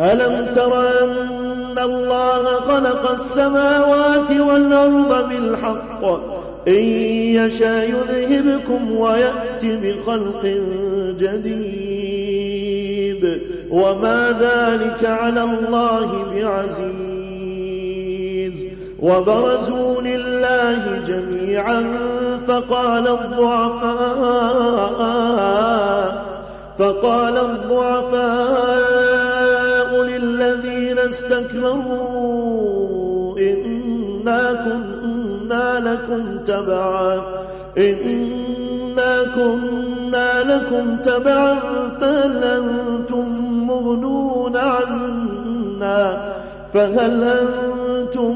ألم تر أن الله خلق السماوات والأرض بالحق؟ إن يشاء يذهبكم ويأتي بخلق جديد. وما ذلك على الله بعزيز. وبرزوا لله جميعا فقال الضعفاء فقال الضعفاء للذين استكبروا إنا كنا لكم تبعا إنا كنا لكم تبعا فهل أنتم مغنون عنا؟ فهل أنتم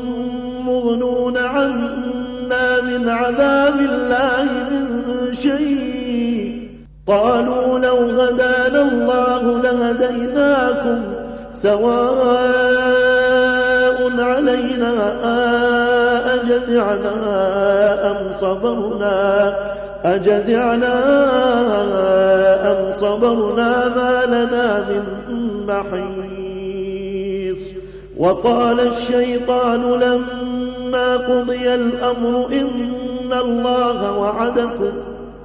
مغنون عنا من عذاب الله من شيء؟ قالوا لو هدانا الله لهديناكم سواء علينا أجزعنا أم صبرنا؟ أجزعنا أم صبرنا ما لنا من محيص؟ وقال الشيطان لما قضي الأمر إن الله وعدكم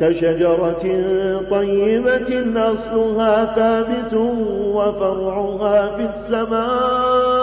كشجرة طيبة أصلها ثابت وفرعها في السماء.